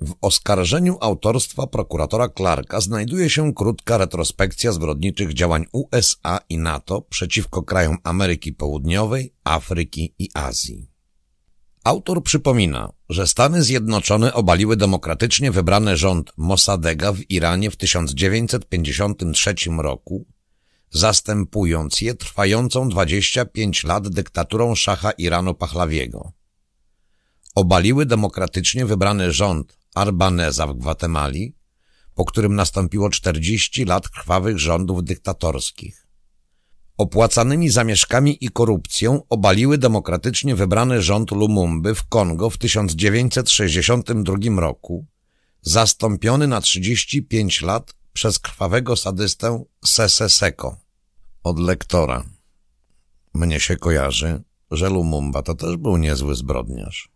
W oskarżeniu autorstwa prokuratora Clarka znajduje się krótka retrospekcja zbrodniczych działań USA i NATO przeciwko krajom Ameryki Południowej, Afryki i Azji. Autor przypomina, że Stany Zjednoczone obaliły demokratycznie wybrany rząd Mossadegha w Iranie w 1953 roku, zastępując je trwającą 25 lat dyktaturą szacha Iranu Pahlawiego. Obaliły demokratycznie wybrany rząd Arbaneza w Gwatemali, po którym nastąpiło 40 lat krwawych rządów dyktatorskich. Opłacanymi zamieszkami i korupcją obaliły demokratycznie wybrany rząd Lumumby w Kongo w 1962 roku, zastąpiony na 35 lat przez krwawego sadystę Sese Seko. Od lektora. Mnie się kojarzy, że Lumumba to też był niezły zbrodniarz.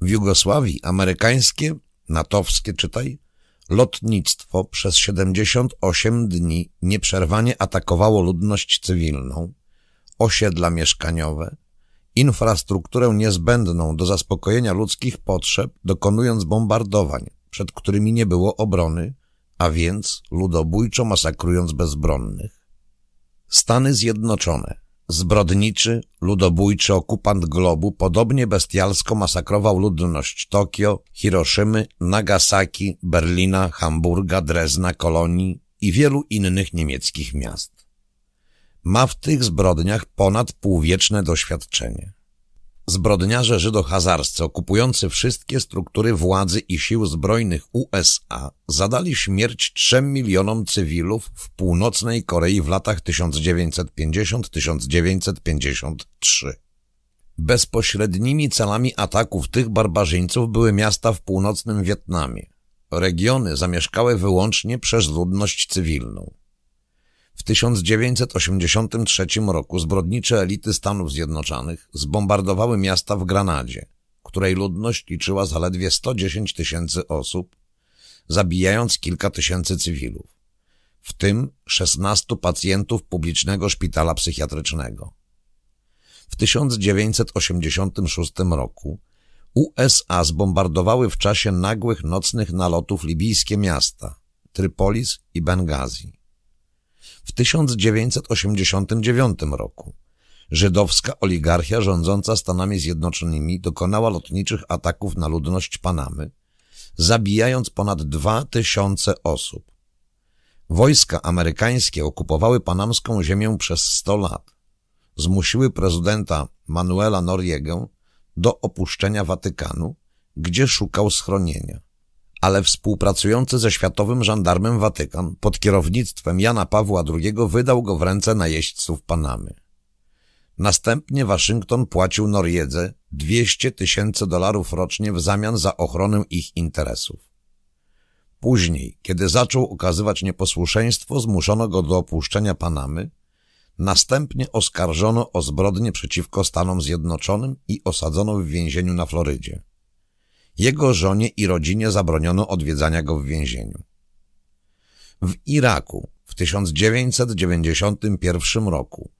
W Jugosławii amerykańskie, natowskie, czytaj, lotnictwo przez 78 dni nieprzerwanie atakowało ludność cywilną, osiedla mieszkaniowe, infrastrukturę niezbędną do zaspokojenia ludzkich potrzeb, dokonując bombardowań, przed którymi nie było obrony, a więc ludobójczo masakrując bezbronnych. Stany Zjednoczone Zbrodniczy, ludobójczy okupant globu podobnie bestialsko masakrował ludność Tokio, Hiroszymy, Nagasaki, Berlina, Hamburga, Drezna, Kolonii i wielu innych niemieckich miast. Ma w tych zbrodniach ponad półwieczne doświadczenie. Zbrodniarze żydohazarscy okupujący wszystkie struktury władzy i sił zbrojnych USA zadali śmierć trzem milionom cywilów w północnej Korei w latach 1950-1953. Bezpośrednimi celami ataków tych barbarzyńców były miasta w północnym Wietnamie, regiony zamieszkałe wyłącznie przez ludność cywilną. W 1983 roku zbrodnicze elity Stanów Zjednoczonych zbombardowały miasta w Granadzie, której ludność liczyła zaledwie 110 tysięcy osób, zabijając kilka tysięcy cywilów, w tym 16 pacjentów publicznego szpitala psychiatrycznego. W 1986 roku USA zbombardowały w czasie nagłych nocnych nalotów libijskie miasta Trypolis i Bengazi w 1989 roku. Żydowska oligarchia rządząca Stanami Zjednoczonymi dokonała lotniczych ataków na ludność Panamy, zabijając ponad dwa tysiące osób. Wojska amerykańskie okupowały panamską ziemię przez 100 lat. Zmusiły prezydenta Manuela Noriegę do opuszczenia Watykanu, gdzie szukał schronienia ale współpracujący ze Światowym Żandarmem Watykan pod kierownictwem Jana Pawła II wydał go w ręce najeźdźców Panamy. Następnie Waszyngton płacił Noriedze 200 tysięcy dolarów rocznie w zamian za ochronę ich interesów. Później, kiedy zaczął okazywać nieposłuszeństwo, zmuszono go do opuszczenia Panamy, następnie oskarżono o zbrodnie przeciwko Stanom Zjednoczonym i osadzono w więzieniu na Florydzie. Jego żonie i rodzinie zabroniono odwiedzania go w więzieniu. W Iraku w 1991 roku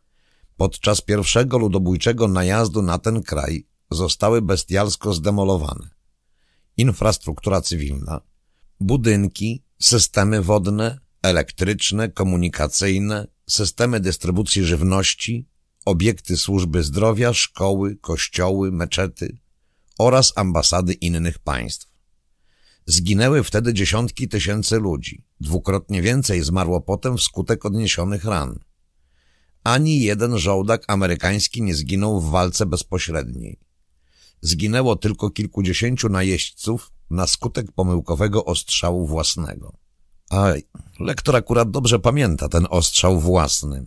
podczas pierwszego ludobójczego najazdu na ten kraj zostały bestialsko zdemolowane. Infrastruktura cywilna, budynki, systemy wodne, elektryczne, komunikacyjne, systemy dystrybucji żywności, obiekty służby zdrowia, szkoły, kościoły, meczety, oraz ambasady innych państw. Zginęły wtedy dziesiątki tysięcy ludzi, dwukrotnie więcej zmarło potem wskutek odniesionych ran. Ani jeden żołdak amerykański nie zginął w walce bezpośredniej. Zginęło tylko kilkudziesięciu najeźdźców na skutek pomyłkowego ostrzału własnego. A lektor akurat dobrze pamięta ten ostrzał własny.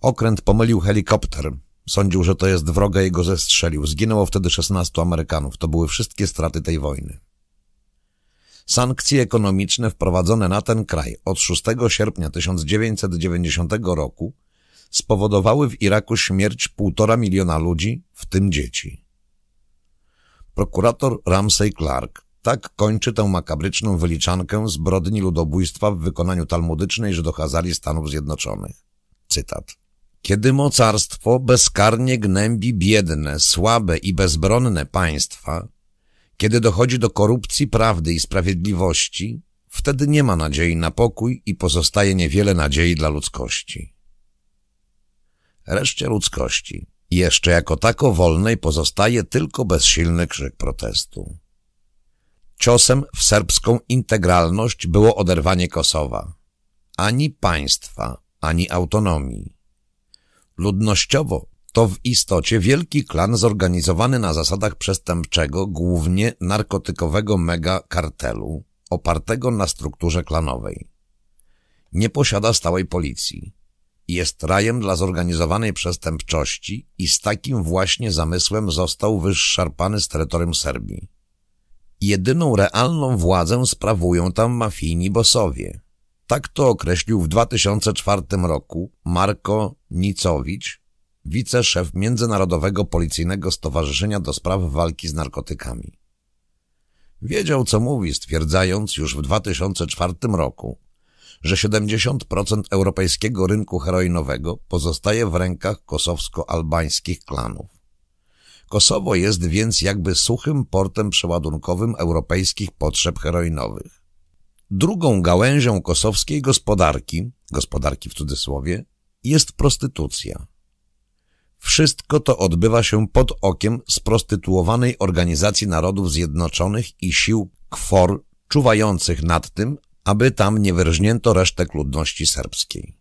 Okręt pomylił helikopter, Sądził, że to jest wroga i go zestrzelił. Zginęło wtedy 16 Amerykanów. To były wszystkie straty tej wojny. Sankcje ekonomiczne wprowadzone na ten kraj od 6 sierpnia 1990 roku spowodowały w Iraku śmierć półtora miliona ludzi, w tym dzieci. Prokurator Ramsey Clark tak kończy tę makabryczną wyliczankę zbrodni ludobójstwa w wykonaniu talmudycznej Żydohazarii Stanów Zjednoczonych. Cytat. Kiedy mocarstwo bezkarnie gnębi biedne, słabe i bezbronne państwa, Kiedy dochodzi do korupcji prawdy i sprawiedliwości, wtedy nie ma nadziei na pokój i pozostaje niewiele nadziei dla ludzkości. Reszcie ludzkości, jeszcze jako tako wolnej, pozostaje tylko bezsilny krzyk protestu. Ciosem w serbską integralność było oderwanie Kosowa. Ani państwa, ani autonomii. Ludnościowo to w istocie wielki klan zorganizowany na zasadach przestępczego, głównie narkotykowego megakartelu, opartego na strukturze klanowej. Nie posiada stałej policji. Jest rajem dla zorganizowanej przestępczości i z takim właśnie zamysłem został wyszarpany z terytorium Serbii. Jedyną realną władzę sprawują tam mafijni bosowie. Tak to określił w 2004 roku Marko Nicowicz, wiceszef Międzynarodowego Policyjnego Stowarzyszenia do Spraw Walki z Narkotykami. Wiedział, co mówi, stwierdzając już w 2004 roku, że 70% europejskiego rynku heroinowego pozostaje w rękach kosowsko-albańskich klanów. Kosowo jest więc jakby suchym portem przeładunkowym europejskich potrzeb heroinowych. Drugą gałęzią kosowskiej gospodarki, gospodarki w cudzysłowie, jest prostytucja. Wszystko to odbywa się pod okiem sprostytuowanej Organizacji Narodów Zjednoczonych i sił KFOR czuwających nad tym, aby tam nie wyrżnięto resztek ludności serbskiej.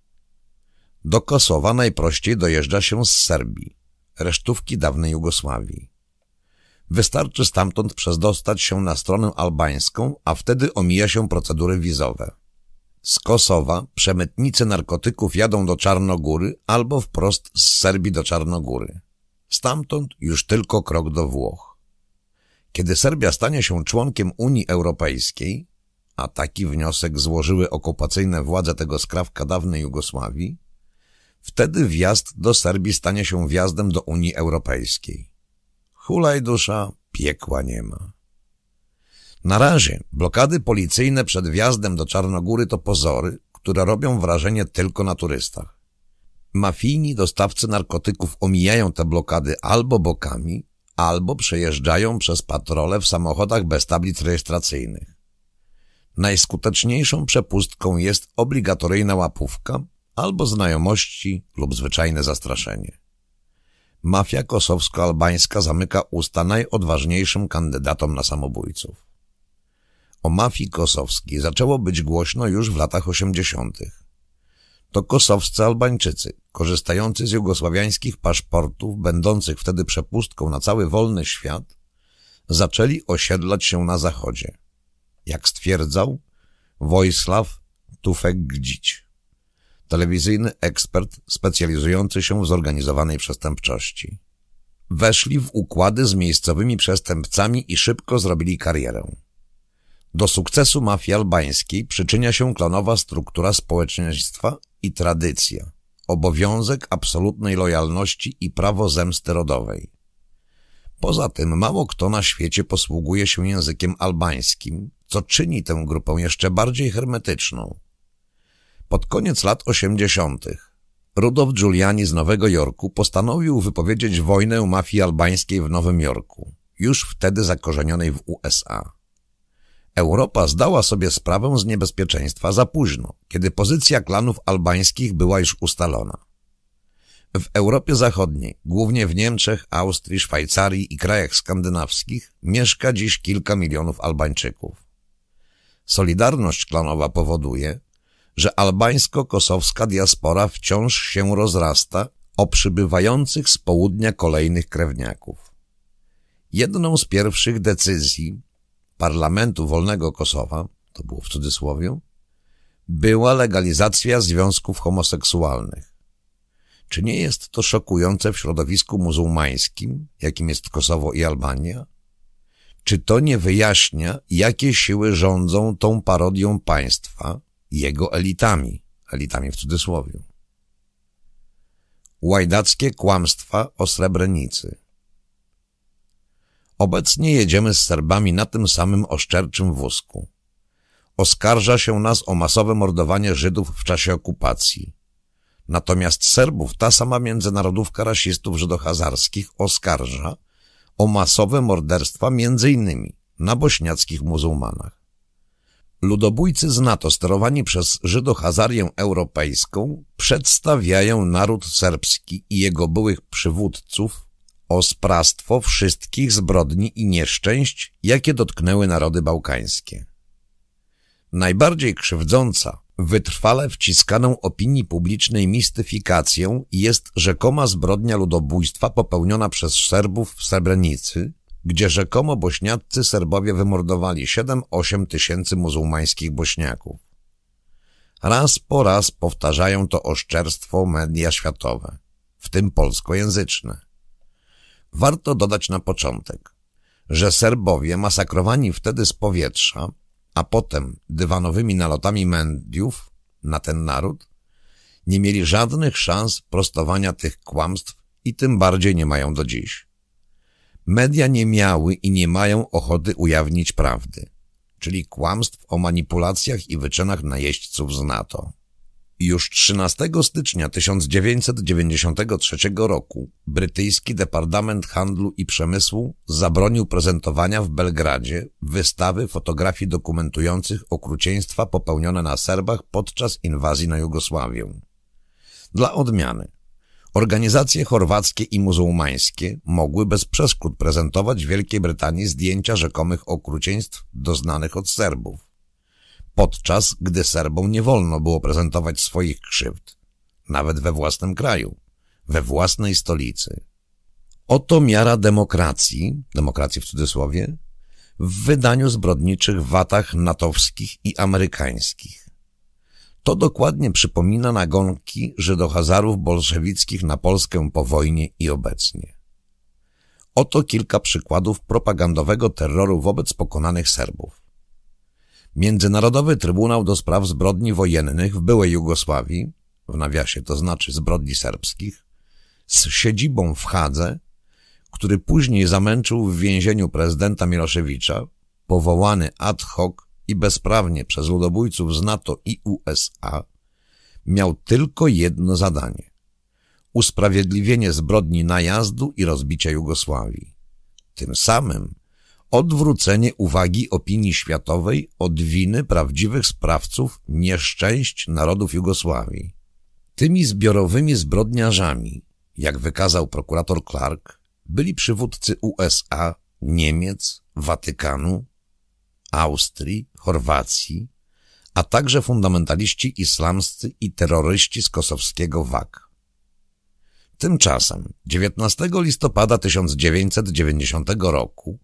Do Kosowa najprościej dojeżdża się z Serbii, resztówki dawnej Jugosławii. Wystarczy stamtąd przedostać się na stronę albańską, a wtedy omija się procedury wizowe. Z Kosowa przemytnicy narkotyków jadą do Czarnogóry albo wprost z Serbii do Czarnogóry. Stamtąd już tylko krok do Włoch. Kiedy Serbia stanie się członkiem Unii Europejskiej, a taki wniosek złożyły okupacyjne władze tego skrawka dawnej Jugosławii, wtedy wjazd do Serbii stanie się wjazdem do Unii Europejskiej. Hulaj dusza, piekła nie ma. Na razie blokady policyjne przed wjazdem do Czarnogóry to pozory, które robią wrażenie tylko na turystach. Mafijni dostawcy narkotyków omijają te blokady albo bokami, albo przejeżdżają przez patrole w samochodach bez tablic rejestracyjnych. Najskuteczniejszą przepustką jest obligatoryjna łapówka albo znajomości lub zwyczajne zastraszenie. Mafia kosowsko-albańska zamyka usta najodważniejszym kandydatom na samobójców. O mafii kosowskiej zaczęło być głośno już w latach osiemdziesiątych. To kosowscy Albańczycy, korzystający z jugosławiańskich paszportów, będących wtedy przepustką na cały wolny świat, zaczęli osiedlać się na zachodzie. Jak stwierdzał Wojsław Tufek-Gdzić, telewizyjny ekspert specjalizujący się w zorganizowanej przestępczości. Weszli w układy z miejscowymi przestępcami i szybko zrobili karierę. Do sukcesu mafii albańskiej przyczynia się klonowa struktura społeczeństwa i tradycja, obowiązek absolutnej lojalności i prawo zemsty rodowej. Poza tym mało kto na świecie posługuje się językiem albańskim, co czyni tę grupę jeszcze bardziej hermetyczną. Pod koniec lat osiemdziesiątych Rudolf Giuliani z Nowego Jorku postanowił wypowiedzieć wojnę mafii albańskiej w Nowym Jorku, już wtedy zakorzenionej w USA. Europa zdała sobie sprawę z niebezpieczeństwa za późno, kiedy pozycja klanów albańskich była już ustalona. W Europie Zachodniej, głównie w Niemczech, Austrii, Szwajcarii i krajach skandynawskich, mieszka dziś kilka milionów Albańczyków. Solidarność klanowa powoduje, że albańsko-kosowska diaspora wciąż się rozrasta o przybywających z południa kolejnych krewniaków. Jedną z pierwszych decyzji Parlamentu Wolnego Kosowa, to było w cudzysłowie, była legalizacja związków homoseksualnych. Czy nie jest to szokujące w środowisku muzułmańskim, jakim jest Kosowo i Albania? Czy to nie wyjaśnia, jakie siły rządzą tą parodią państwa, jego elitami, elitami w cudzysłowie? Łajdackie kłamstwa o Srebrenicy Obecnie jedziemy z Serbami na tym samym oszczerczym wózku. Oskarża się nas o masowe mordowanie Żydów w czasie okupacji. Natomiast Serbów ta sama międzynarodówka rasistów żydohazarskich oskarża o masowe morderstwa między innymi na bośniackich muzułmanach. Ludobójcy z NATO sterowani przez Żydohazarię europejską przedstawiają naród serbski i jego byłych przywódców o sprawstwo wszystkich zbrodni i nieszczęść, jakie dotknęły narody bałkańskie. Najbardziej krzywdząca, wytrwale wciskaną opinii publicznej mistyfikacją jest rzekoma zbrodnia ludobójstwa popełniona przez Serbów w Srebrenicy, gdzie rzekomo bośniaccy Serbowie wymordowali 7-8 tysięcy muzułmańskich bośniaków. Raz po raz powtarzają to oszczerstwo media światowe, w tym polskojęzyczne. Warto dodać na początek, że Serbowie masakrowani wtedy z powietrza, a potem dywanowymi nalotami mediów na ten naród, nie mieli żadnych szans prostowania tych kłamstw i tym bardziej nie mają do dziś. Media nie miały i nie mają ochoty ujawnić prawdy, czyli kłamstw o manipulacjach i wyczynach najeźdźców z NATO. Już 13 stycznia 1993 roku brytyjski Departament Handlu i Przemysłu zabronił prezentowania w Belgradzie wystawy fotografii dokumentujących okrucieństwa popełnione na Serbach podczas inwazji na Jugosławię. Dla odmiany Organizacje chorwackie i muzułmańskie mogły bez przeszkód prezentować Wielkiej Brytanii zdjęcia rzekomych okrucieństw doznanych od Serbów, podczas gdy Serbom nie wolno było prezentować swoich krzywd, nawet we własnym kraju, we własnej stolicy. Oto miara demokracji, demokracji w cudzysłowie, w wydaniu zbrodniczych watach natowskich i amerykańskich. To dokładnie przypomina nagonki Żydohazarów bolszewickich na Polskę po wojnie i obecnie. Oto kilka przykładów propagandowego terroru wobec pokonanych Serbów. Międzynarodowy Trybunał do Spraw Zbrodni Wojennych w byłej Jugosławii, w nawiasie to znaczy zbrodni serbskich, z siedzibą w Hadze, który później zamęczył w więzieniu prezydenta Miloszewicza, powołany ad hoc i bezprawnie przez ludobójców z NATO i USA, miał tylko jedno zadanie – usprawiedliwienie zbrodni najazdu i rozbicia Jugosławii. Tym samym odwrócenie uwagi opinii światowej od winy prawdziwych sprawców nieszczęść narodów Jugosławii. Tymi zbiorowymi zbrodniarzami, jak wykazał prokurator Clark, byli przywódcy USA, Niemiec, Watykanu, Austrii, Chorwacji, a także fundamentaliści islamscy i terroryści z kosowskiego WAK. Tymczasem 19 listopada 1990 roku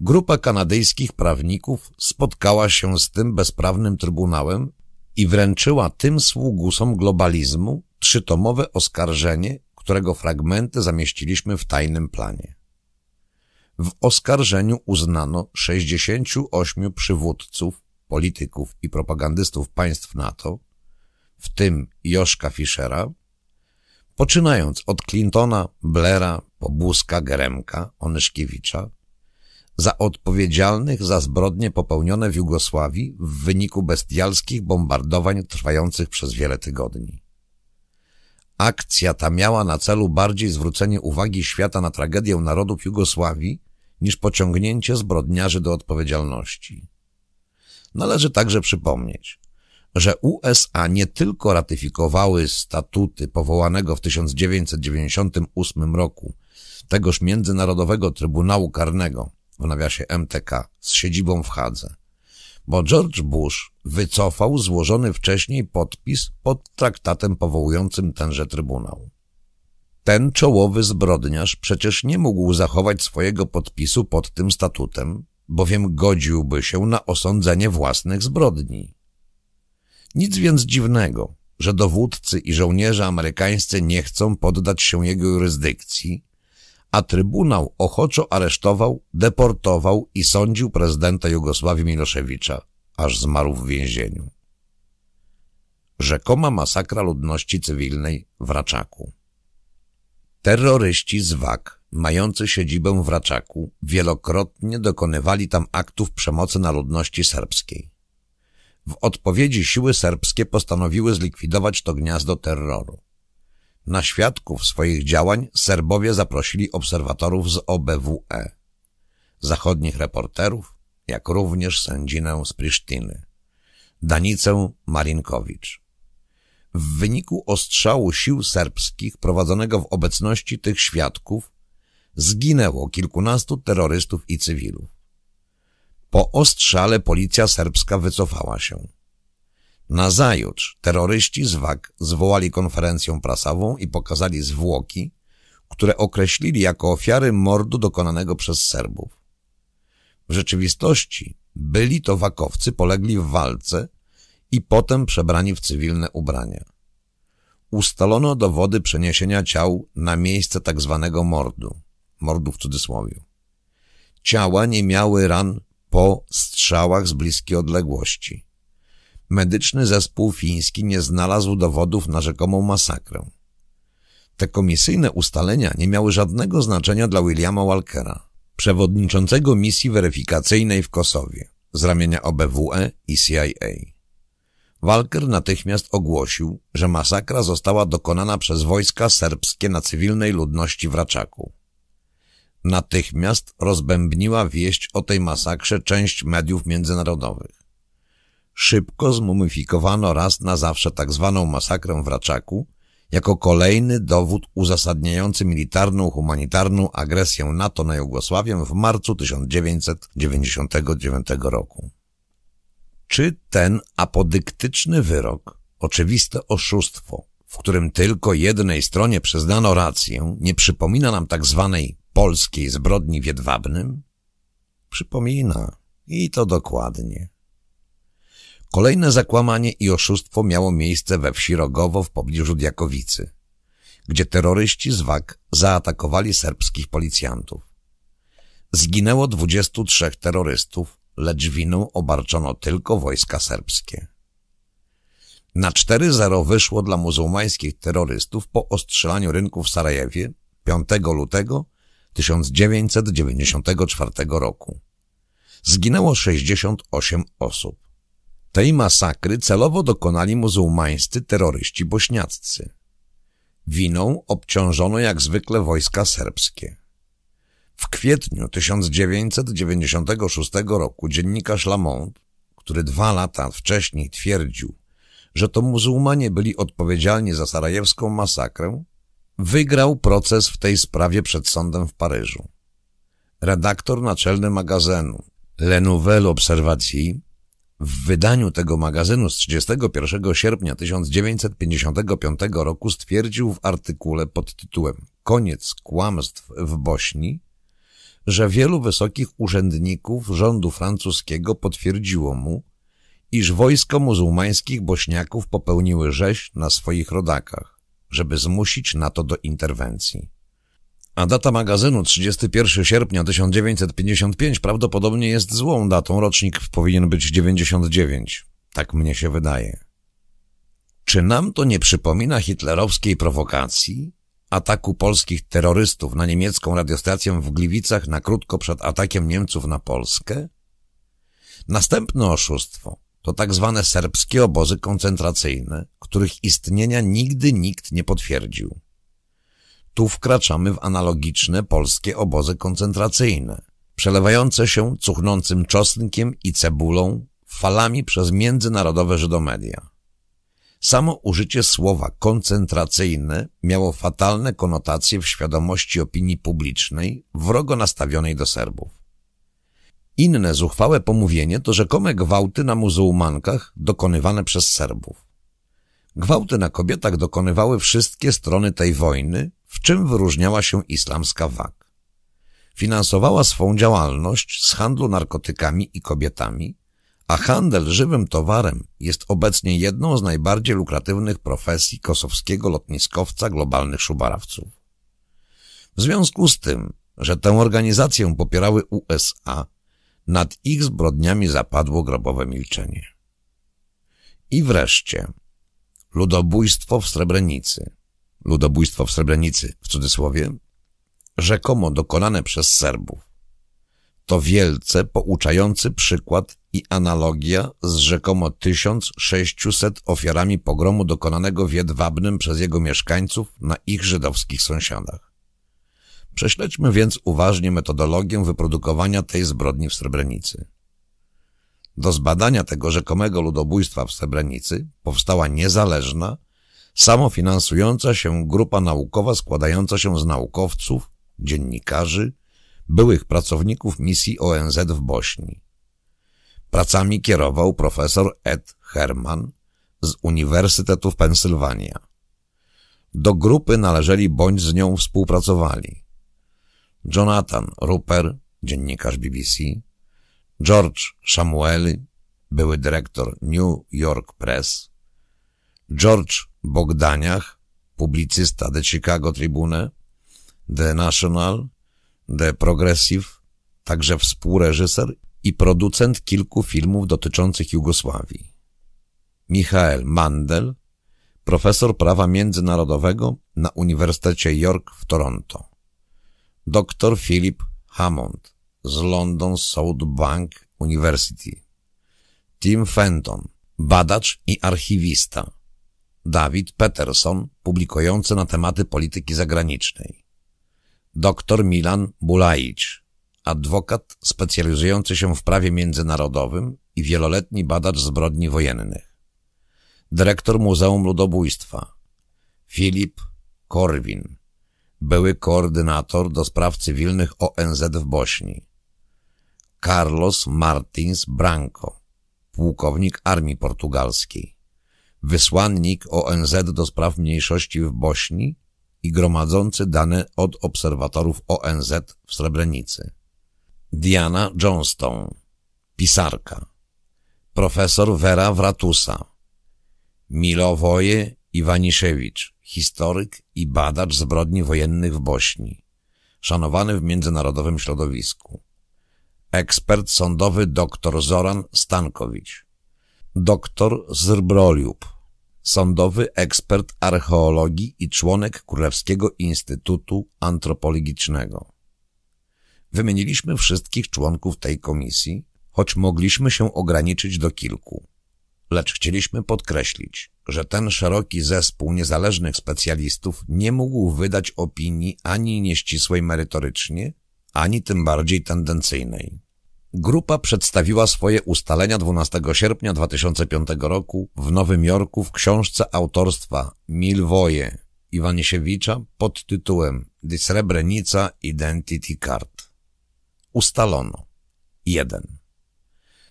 grupa kanadyjskich prawników spotkała się z tym bezprawnym trybunałem i wręczyła tym sługusom globalizmu trzytomowe oskarżenie, którego fragmenty zamieściliśmy w tajnym planie. W oskarżeniu uznano 68 przywódców, polityków i propagandystów państw NATO, w tym Joszka Fischera, poczynając od Clintona, Blaira, Pobuska, Geremka, Onyszkiewicza, za odpowiedzialnych za zbrodnie popełnione w Jugosławii w wyniku bestialskich bombardowań trwających przez wiele tygodni. Akcja ta miała na celu bardziej zwrócenie uwagi świata na tragedię narodów Jugosławii niż pociągnięcie zbrodniarzy do odpowiedzialności. Należy także przypomnieć, że USA nie tylko ratyfikowały statuty powołanego w 1998 roku tegoż Międzynarodowego Trybunału Karnego, w nawiasie MTK, z siedzibą w Hadze, bo George Bush wycofał złożony wcześniej podpis pod traktatem powołującym tenże Trybunał. Ten czołowy zbrodniarz przecież nie mógł zachować swojego podpisu pod tym statutem, bowiem godziłby się na osądzenie własnych zbrodni. Nic więc dziwnego, że dowódcy i żołnierze amerykańscy nie chcą poddać się jego jurysdykcji, a Trybunał ochoczo aresztował, deportował i sądził prezydenta Jugosławii Miloszewicza, aż zmarł w więzieniu. Rzekoma masakra ludności cywilnej w Raczaku. Terroryści z WAK, mający siedzibę w Raczaku, wielokrotnie dokonywali tam aktów przemocy na ludności serbskiej. W odpowiedzi siły serbskie postanowiły zlikwidować to gniazdo terroru. Na świadków swoich działań Serbowie zaprosili obserwatorów z OBWE, zachodnich reporterów, jak również sędzinę z Prisztiny, Danicę Marinkowicz. W wyniku ostrzału sił serbskich prowadzonego w obecności tych świadków zginęło kilkunastu terrorystów i cywilów. Po ostrzale policja serbska wycofała się. Nazajutrz terroryści z WAG zwołali konferencję prasową i pokazali zwłoki, które określili jako ofiary mordu dokonanego przez Serbów. W rzeczywistości byli to wakowcy polegli w walce i potem przebrani w cywilne ubrania. Ustalono dowody przeniesienia ciał na miejsce tak zwanego mordu, mordu w cudzysłowie. Ciała nie miały ran po strzałach z bliskiej odległości. Medyczny zespół fiński nie znalazł dowodów na rzekomą masakrę. Te komisyjne ustalenia nie miały żadnego znaczenia dla Williama Walkera, przewodniczącego misji weryfikacyjnej w Kosowie z ramienia OBWE i CIA. Walker natychmiast ogłosił, że masakra została dokonana przez wojska serbskie na cywilnej ludności w Raczaku. Natychmiast rozbębniła wieść o tej masakrze część mediów międzynarodowych. Szybko zmumyfikowano raz na zawsze tak zwaną masakrę w Raczaku jako kolejny dowód uzasadniający militarną, humanitarną agresję NATO na Jugosławię w marcu 1999 roku. Czy ten apodyktyczny wyrok, oczywiste oszustwo, w którym tylko jednej stronie przyznano rację, nie przypomina nam tak zwanej polskiej zbrodni w Jedwabnym? Przypomina. I to dokładnie. Kolejne zakłamanie i oszustwo miało miejsce we wsi Rogowo w pobliżu Diakowicy, gdzie terroryści z WAK zaatakowali serbskich policjantów. Zginęło 23 terrorystów, lecz winą obarczono tylko wojska serbskie. Na 4-0 wyszło dla muzułmańskich terrorystów po ostrzelaniu rynku w Sarajewie 5 lutego 1994 roku. Zginęło 68 osób. Tej masakry celowo dokonali muzułmańscy terroryści bośniaccy. Winą obciążono jak zwykle wojska serbskie. W kwietniu 1996 roku dziennikarz Lamont, który dwa lata wcześniej twierdził, że to muzułmanie byli odpowiedzialni za sarajewską masakrę, wygrał proces w tej sprawie przed sądem w Paryżu. Redaktor naczelny magazynu Le Nouvelle Observacji w wydaniu tego magazynu z 31 sierpnia 1955 roku stwierdził w artykule pod tytułem Koniec kłamstw w Bośni, że wielu wysokich urzędników rządu francuskiego potwierdziło mu, iż wojsko muzułmańskich bośniaków popełniły rzeź na swoich rodakach, żeby zmusić NATO do interwencji a data magazynu 31 sierpnia 1955 prawdopodobnie jest złą datą, rocznik powinien być 99. Tak mnie się wydaje. Czy nam to nie przypomina hitlerowskiej prowokacji? Ataku polskich terrorystów na niemiecką radiostację w Gliwicach na krótko przed atakiem Niemców na Polskę? Następne oszustwo to tak zwane serbskie obozy koncentracyjne, których istnienia nigdy nikt nie potwierdził. Tu wkraczamy w analogiczne polskie obozy koncentracyjne, przelewające się cuchnącym czosnkiem i cebulą falami przez międzynarodowe Żydomedia. Samo użycie słowa koncentracyjne miało fatalne konotacje w świadomości opinii publicznej wrogo nastawionej do Serbów. Inne zuchwałe pomówienie to rzekome gwałty na muzułmankach dokonywane przez Serbów. Gwałty na kobietach dokonywały wszystkie strony tej wojny, w czym wyróżniała się islamska WAG. Finansowała swą działalność z handlu narkotykami i kobietami, a handel żywym towarem jest obecnie jedną z najbardziej lukratywnych profesji kosowskiego lotniskowca globalnych szubarawców. W związku z tym, że tę organizację popierały USA, nad ich zbrodniami zapadło grobowe milczenie. I wreszcie ludobójstwo w Srebrenicy – ludobójstwo w Srebrenicy, w cudzysłowie, rzekomo dokonane przez Serbów. To wielce pouczający przykład i analogia z rzekomo 1600 ofiarami pogromu dokonanego w Jedwabnym przez jego mieszkańców na ich żydowskich sąsiadach. Prześledźmy więc uważnie metodologię wyprodukowania tej zbrodni w Srebrenicy. Do zbadania tego rzekomego ludobójstwa w Srebrenicy powstała niezależna, samofinansująca się grupa naukowa składająca się z naukowców, dziennikarzy, byłych pracowników misji ONZ w Bośni. Pracami kierował profesor Ed Herman z Uniwersytetu w Pensylwania. Do grupy należeli bądź z nią współpracowali Jonathan Rupert, dziennikarz BBC, George Samueli, były dyrektor New York Press, George Bogdaniach, publicysta The Chicago Tribune, The National, The Progressive, także współreżyser i producent kilku filmów dotyczących Jugosławii. Michael Mandel, profesor prawa międzynarodowego na Uniwersytecie York w Toronto. Dr Philip Hammond z London South Bank University. Tim Fenton, badacz i archiwista. David Peterson, publikujący na tematy polityki zagranicznej. Dr Milan Bulaic, adwokat specjalizujący się w prawie międzynarodowym i wieloletni badacz zbrodni wojennych. Dyrektor Muzeum Ludobójstwa. Filip Korwin, były koordynator do spraw cywilnych ONZ w Bośni. Carlos Martins Branco, pułkownik Armii Portugalskiej, wysłannik ONZ do spraw mniejszości w Bośni i gromadzący dane od obserwatorów ONZ w Srebrenicy. Diana Johnstone, pisarka. Profesor Vera Wratusa. Milowoje Iwaniszewicz, historyk i badacz zbrodni wojennych w Bośni, szanowany w międzynarodowym środowisku. Ekspert sądowy dr Zoran Stankowicz. Dr Zrbroliub, sądowy ekspert archeologii i członek Królewskiego Instytutu Antropologicznego. Wymieniliśmy wszystkich członków tej komisji, choć mogliśmy się ograniczyć do kilku. Lecz chcieliśmy podkreślić, że ten szeroki zespół niezależnych specjalistów nie mógł wydać opinii ani nieścisłej merytorycznie, ani tym bardziej tendencyjnej. Grupa przedstawiła swoje ustalenia 12 sierpnia 2005 roku w Nowym Jorku w książce autorstwa Milwoje Iwanisiewicza pod tytułem Srebrenica Identity Card. Ustalono 1.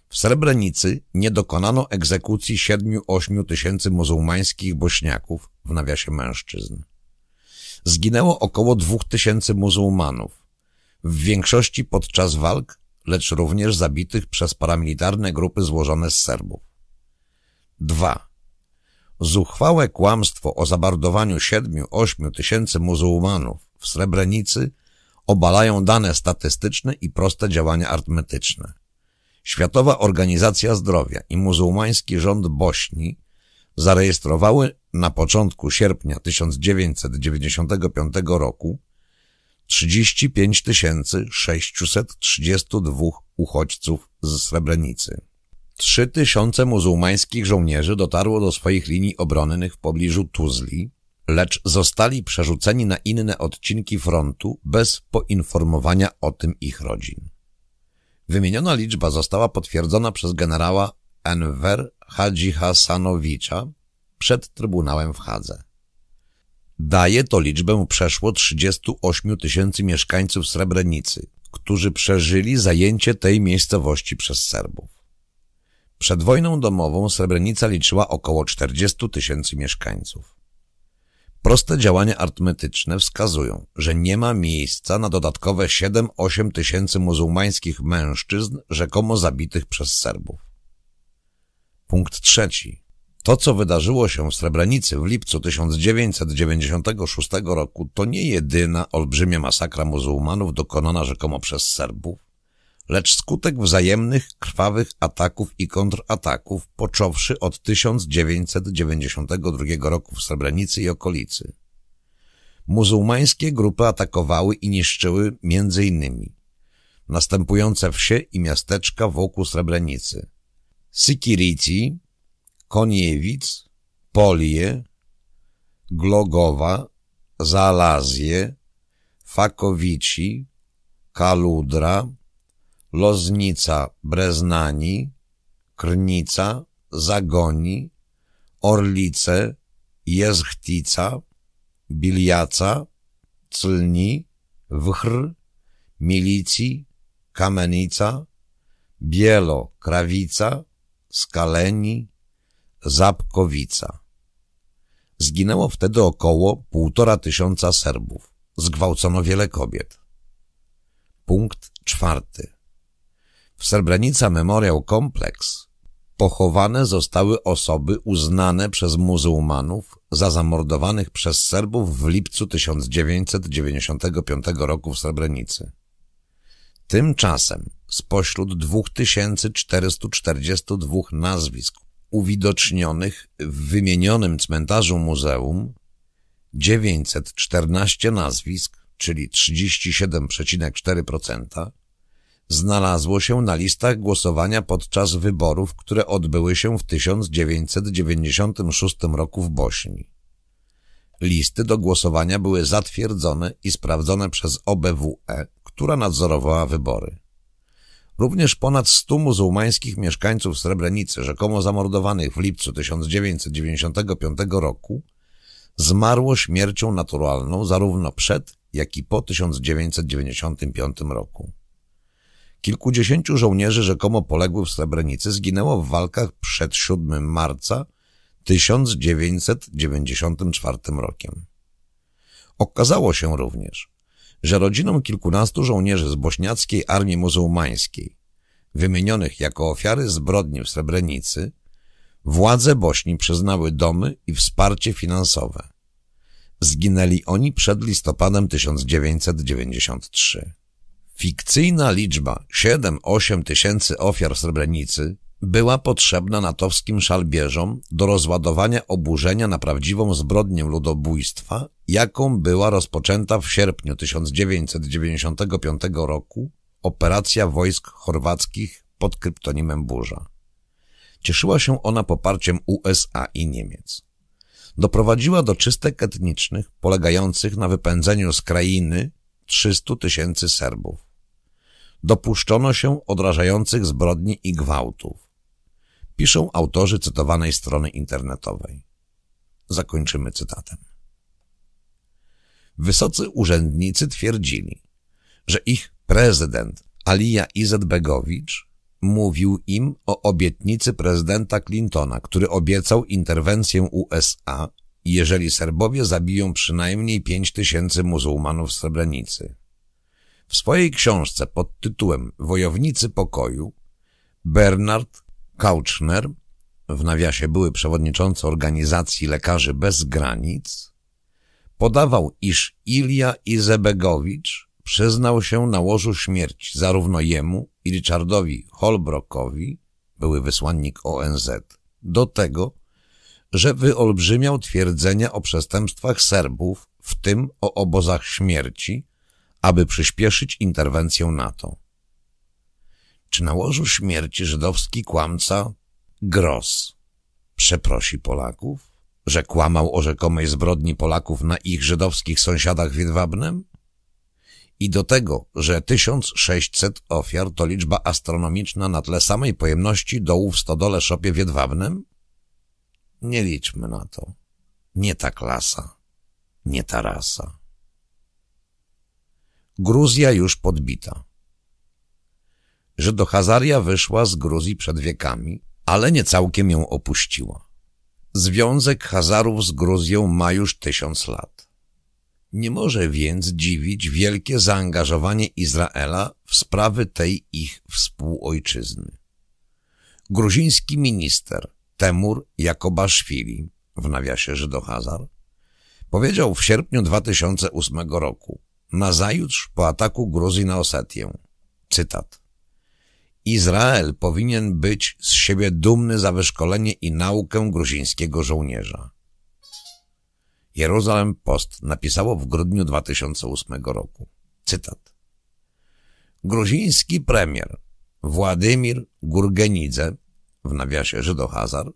W Srebrenicy nie dokonano egzekucji siedmiu-ośmiu tysięcy muzułmańskich bośniaków, w nawiasie mężczyzn. Zginęło około dwóch tysięcy muzułmanów, w większości podczas walk, lecz również zabitych przez paramilitarne grupy złożone z Serbów. 2. Zuchwałe kłamstwo o zabardowaniu siedmiu-ośmiu tysięcy muzułmanów w Srebrenicy obalają dane statystyczne i proste działania arytmetyczne. Światowa Organizacja Zdrowia i muzułmański rząd Bośni zarejestrowały na początku sierpnia 1995 roku 35 632 uchodźców z Srebrenicy. Trzy tysiące muzułmańskich żołnierzy dotarło do swoich linii obronnych w pobliżu Tuzli, lecz zostali przerzuceni na inne odcinki frontu bez poinformowania o tym ich rodzin. Wymieniona liczba została potwierdzona przez generała Enver Hadzi Hasanowicza przed Trybunałem w Hadze. Daje to liczbę przeszło 38 tysięcy mieszkańców Srebrenicy, którzy przeżyli zajęcie tej miejscowości przez Serbów. Przed wojną domową Srebrenica liczyła około 40 tysięcy mieszkańców. Proste działania arytmetyczne wskazują, że nie ma miejsca na dodatkowe 7-8 tysięcy muzułmańskich mężczyzn rzekomo zabitych przez Serbów. Punkt trzeci. To, co wydarzyło się w Srebrenicy w lipcu 1996 roku, to nie jedyna olbrzymia masakra muzułmanów dokonana rzekomo przez Serbów, lecz skutek wzajemnych, krwawych ataków i kontrataków, począwszy od 1992 roku w Srebrenicy i okolicy. Muzułmańskie grupy atakowały i niszczyły m.in. następujące wsie i miasteczka wokół Srebrenicy. Sikirici, Koniewic, Polie, Glogowa, Zalazje, Fakowici, Kaludra, Loznica Breznani, Krnica, Zagoni, Orlice, Jezchtica, Biliaca, Clni, Wchr, Milicji, Kamenica, Bielo, Krawica, Skaleni, Zapkowica. Zginęło wtedy około półtora tysiąca Serbów. Zgwałcono wiele kobiet. Punkt czwarty. W Srebrenica Memorial Complex pochowane zostały osoby uznane przez muzułmanów za zamordowanych przez Serbów w lipcu 1995 roku w Srebrenicy. Tymczasem spośród 2442 nazwisk uwidocznionych w wymienionym cmentarzu muzeum 914 nazwisk, czyli 37,4%, znalazło się na listach głosowania podczas wyborów, które odbyły się w 1996 roku w Bośni. Listy do głosowania były zatwierdzone i sprawdzone przez OBWE, która nadzorowała wybory. Również ponad 100 muzułmańskich mieszkańców Srebrenicy, rzekomo zamordowanych w lipcu 1995 roku, zmarło śmiercią naturalną zarówno przed, jak i po 1995 roku. Kilkudziesięciu żołnierzy rzekomo poległych w Srebrenicy zginęło w walkach przed 7 marca 1994 rokiem. Okazało się również, że rodzinom kilkunastu żołnierzy z bośniackiej armii muzułmańskiej, wymienionych jako ofiary zbrodni w Srebrenicy, władze Bośni przyznały domy i wsparcie finansowe. Zginęli oni przed listopadem 1993. Fikcyjna liczba 7-8 tysięcy ofiar Srebrenicy była potrzebna natowskim szalbierzom do rozładowania oburzenia na prawdziwą zbrodnię ludobójstwa, jaką była rozpoczęta w sierpniu 1995 roku operacja wojsk chorwackich pod kryptonimem Burza. Cieszyła się ona poparciem USA i Niemiec. Doprowadziła do czystek etnicznych polegających na wypędzeniu z krainy 300 tysięcy Serbów. Dopuszczono się odrażających zbrodni i gwałtów piszą autorzy cytowanej strony internetowej. Zakończymy cytatem. Wysocy urzędnicy twierdzili, że ich prezydent Alija Izetbegowicz mówił im o obietnicy prezydenta Clintona, który obiecał interwencję USA, jeżeli Serbowie zabiją przynajmniej pięć tysięcy muzułmanów w Srebrenicy. W swojej książce pod tytułem Wojownicy Pokoju Bernard Kauczner, w nawiasie były przewodniczący organizacji Lekarzy Bez Granic, podawał, iż Ilja Izebegowicz przyznał się na łożu śmierci zarówno jemu i Richardowi Holbrockowi, były wysłannik ONZ, do tego, że wyolbrzymiał twierdzenia o przestępstwach Serbów, w tym o obozach śmierci, aby przyspieszyć interwencję NATO. Czy na łożu śmierci żydowski kłamca Gross przeprosi Polaków, że kłamał o rzekomej zbrodni Polaków na ich żydowskich sąsiadach w Jedwabnem? I do tego, że 1600 ofiar to liczba astronomiczna na tle samej pojemności dołu w stodole Szopie w Jedwabnem? Nie liczmy na to. Nie ta klasa. Nie ta rasa. Gruzja już podbita że do Hazaria wyszła z Gruzji przed wiekami, ale nie całkiem ją opuściła. Związek Hazarów z Gruzją ma już tysiąc lat. Nie może więc dziwić wielkie zaangażowanie Izraela w sprawy tej ich współojczyzny. Gruziński minister Temur Jakobaszwili, w nawiasie Żydohazar, powiedział w sierpniu 2008 roku, nazajutrz po ataku Gruzji na Osetię, cytat, Izrael powinien być z siebie dumny za wyszkolenie i naukę gruzińskiego żołnierza. Jeruzalem Post napisało w grudniu 2008 roku. Cytat. Gruziński premier Władimir Gurgenidze, w nawiasie Żydohazar,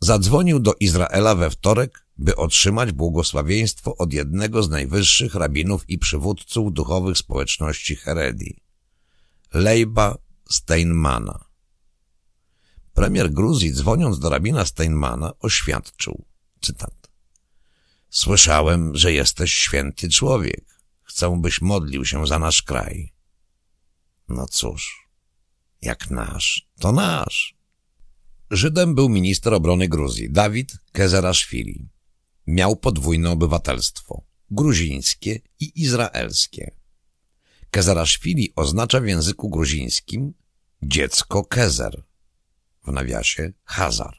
zadzwonił do Izraela we wtorek, by otrzymać błogosławieństwo od jednego z najwyższych rabinów i przywódców duchowych społeczności Heredi, Lejba Steinmana. Premier Gruzji, dzwoniąc do rabina Steinmana, oświadczył, cytat, Słyszałem, że jesteś święty człowiek. Chcę, byś modlił się za nasz kraj. No cóż, jak nasz, to nasz. Żydem był minister obrony Gruzji, Dawid Kezeraszwili. Miał podwójne obywatelstwo, gruzińskie i izraelskie. Kezeraszwili oznacza w języku gruzińskim dziecko Kezer, w nawiasie Hazar.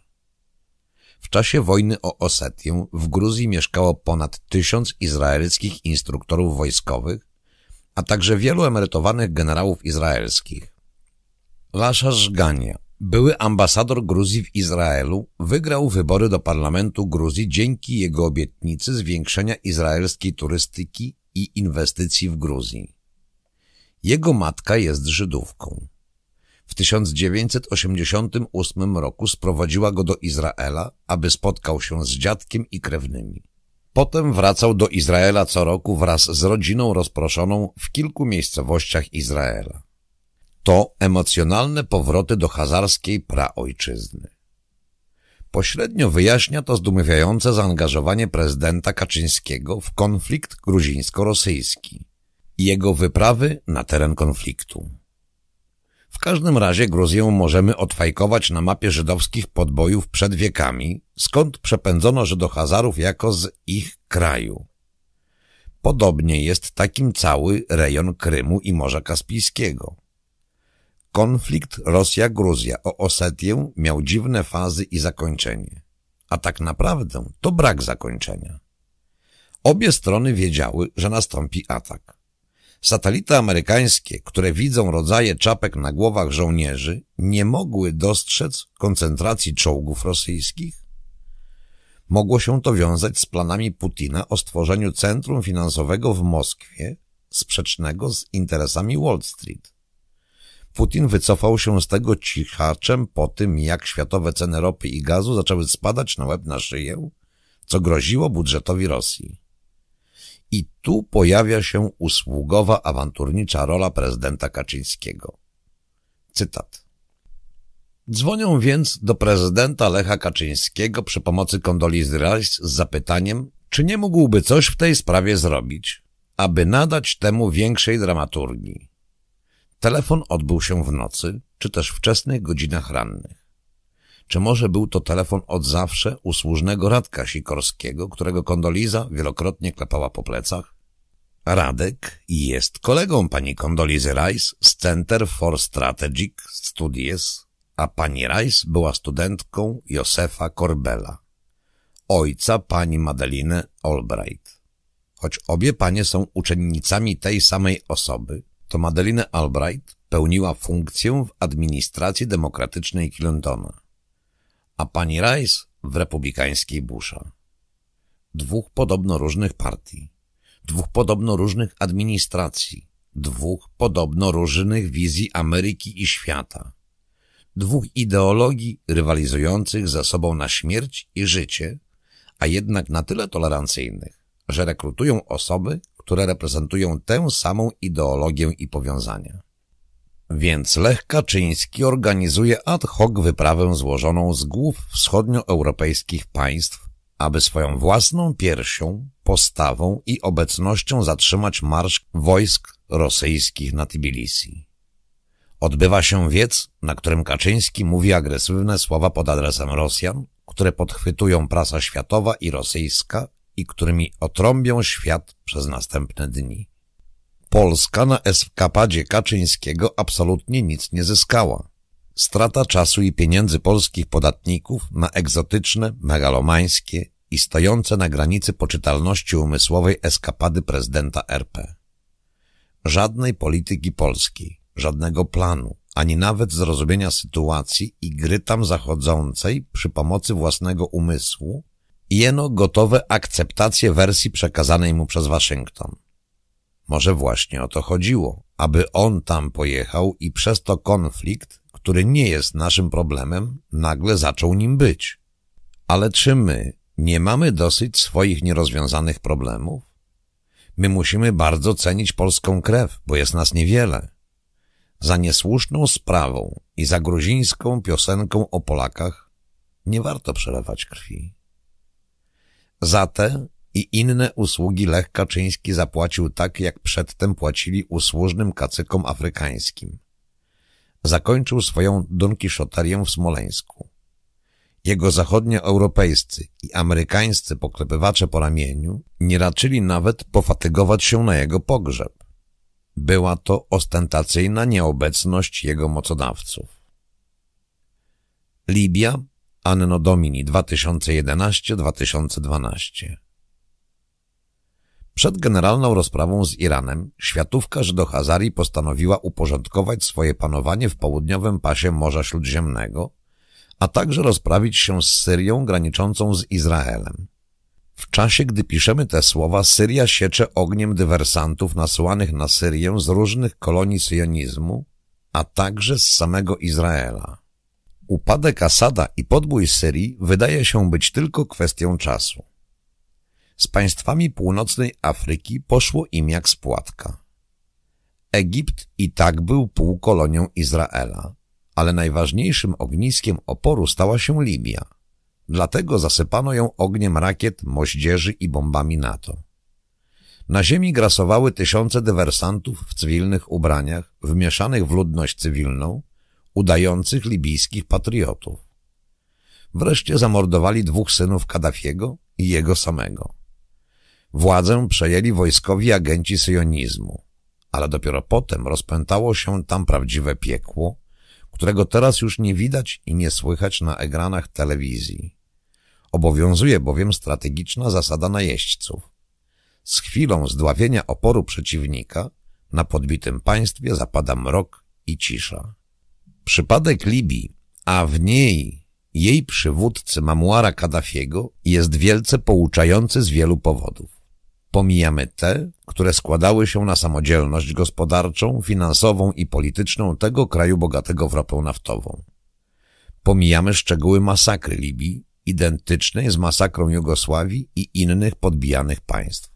W czasie wojny o Osetię w Gruzji mieszkało ponad tysiąc izraelskich instruktorów wojskowych, a także wielu emerytowanych generałów izraelskich. Lasza Żgania, były ambasador Gruzji w Izraelu, wygrał wybory do parlamentu Gruzji dzięki jego obietnicy zwiększenia izraelskiej turystyki i inwestycji w Gruzji. Jego matka jest Żydówką. W 1988 roku sprowadziła go do Izraela, aby spotkał się z dziadkiem i krewnymi. Potem wracał do Izraela co roku wraz z rodziną rozproszoną w kilku miejscowościach Izraela. To emocjonalne powroty do hazarskiej praojczyzny. Pośrednio wyjaśnia to zdumiewające zaangażowanie prezydenta Kaczyńskiego w konflikt gruzińsko-rosyjski jego wyprawy na teren konfliktu. W każdym razie Gruzję możemy odfajkować na mapie żydowskich podbojów przed wiekami, skąd przepędzono Żydohazarów jako z ich kraju. Podobnie jest takim cały rejon Krymu i Morza Kaspijskiego. Konflikt Rosja-Gruzja o Osetię miał dziwne fazy i zakończenie. A tak naprawdę to brak zakończenia. Obie strony wiedziały, że nastąpi atak. Satelity amerykańskie, które widzą rodzaje czapek na głowach żołnierzy, nie mogły dostrzec koncentracji czołgów rosyjskich? Mogło się to wiązać z planami Putina o stworzeniu centrum finansowego w Moskwie, sprzecznego z interesami Wall Street. Putin wycofał się z tego cichaczem po tym, jak światowe ceny ropy i gazu zaczęły spadać na łeb na szyję, co groziło budżetowi Rosji. I tu pojawia się usługowa, awanturnicza rola prezydenta Kaczyńskiego. Cytat. Dzwonią więc do prezydenta Lecha Kaczyńskiego przy pomocy Condoleezza Rice z zapytaniem, czy nie mógłby coś w tej sprawie zrobić, aby nadać temu większej dramaturgii. Telefon odbył się w nocy, czy też wczesnych godzinach rannych. Czy może był to telefon od zawsze usłużnego Radka Sikorskiego, którego Kondoliza wielokrotnie klepała po plecach? Radek jest kolegą pani Kondolizy Rice z Center for Strategic Studies, a pani Rice była studentką Josefa Corbella, ojca pani Madeline Albright. Choć obie panie są uczennicami tej samej osoby, to Madeline Albright pełniła funkcję w administracji demokratycznej Clintona a pani Rice w republikańskiej Busha. Dwóch podobno różnych partii, dwóch podobno różnych administracji, dwóch podobno różnych wizji Ameryki i świata, dwóch ideologii rywalizujących ze sobą na śmierć i życie, a jednak na tyle tolerancyjnych, że rekrutują osoby, które reprezentują tę samą ideologię i powiązania. Więc Lech Kaczyński organizuje ad hoc wyprawę złożoną z głów wschodnioeuropejskich państw, aby swoją własną piersią, postawą i obecnością zatrzymać marsz wojsk rosyjskich na Tbilisi. Odbywa się wiec, na którym Kaczyński mówi agresywne słowa pod adresem Rosjan, które podchwytują prasa światowa i rosyjska i którymi otrąbią świat przez następne dni. Polska na eskapadzie Kaczyńskiego absolutnie nic nie zyskała. Strata czasu i pieniędzy polskich podatników na egzotyczne, megalomańskie i stojące na granicy poczytalności umysłowej eskapady prezydenta RP. Żadnej polityki polskiej, żadnego planu, ani nawet zrozumienia sytuacji i gry tam zachodzącej przy pomocy własnego umysłu, jeno gotowe akceptacje wersji przekazanej mu przez Waszyngton. Może właśnie o to chodziło, aby on tam pojechał i przez to konflikt, który nie jest naszym problemem, nagle zaczął nim być. Ale czy my nie mamy dosyć swoich nierozwiązanych problemów? My musimy bardzo cenić polską krew, bo jest nas niewiele. Za niesłuszną sprawą i za gruzińską piosenką o Polakach nie warto przelewać krwi. Za te i inne usługi Lech Kaczyński zapłacił tak, jak przedtem płacili usłużnym kacykom afrykańskim. Zakończył swoją donkiszoterię w Smoleńsku. Jego zachodnioeuropejscy i amerykańscy poklepywacze po ramieniu nie raczyli nawet pofatygować się na jego pogrzeb. Była to ostentacyjna nieobecność jego mocodawców. Libia, Anno Domini 2011-2012 Przed generalną rozprawą z Iranem światówka Żydohazarii postanowiła uporządkować swoje panowanie w południowym pasie Morza Śródziemnego, a także rozprawić się z Syrią graniczącą z Izraelem. W czasie, gdy piszemy te słowa, Syria siecze ogniem dywersantów nasyłanych na Syrię z różnych kolonii syjonizmu, a także z samego Izraela. Upadek Asada i podbój Syrii wydaje się być tylko kwestią czasu. Z państwami północnej Afryki poszło im jak spłatka. Egipt i tak był półkolonią Izraela, ale najważniejszym ogniskiem oporu stała się Libia. Dlatego zasypano ją ogniem rakiet, moździerzy i bombami NATO. Na ziemi grasowały tysiące dywersantów w cywilnych ubraniach, wmieszanych w ludność cywilną, udających libijskich patriotów. Wreszcie zamordowali dwóch synów Kaddafiego i jego samego. Władzę przejęli wojskowi agenci syjonizmu, ale dopiero potem rozpętało się tam prawdziwe piekło, którego teraz już nie widać i nie słychać na ekranach telewizji. Obowiązuje bowiem strategiczna zasada najeźdźców. Z chwilą zdławienia oporu przeciwnika na podbitym państwie zapada mrok i cisza. Przypadek Libii, a w niej jej przywódcy Mamuara Kaddafiego jest wielce pouczający z wielu powodów. Pomijamy te, które składały się na samodzielność gospodarczą, finansową i polityczną tego kraju bogatego w ropę naftową. Pomijamy szczegóły masakry Libii, identycznej z masakrą Jugosławii i innych podbijanych państw.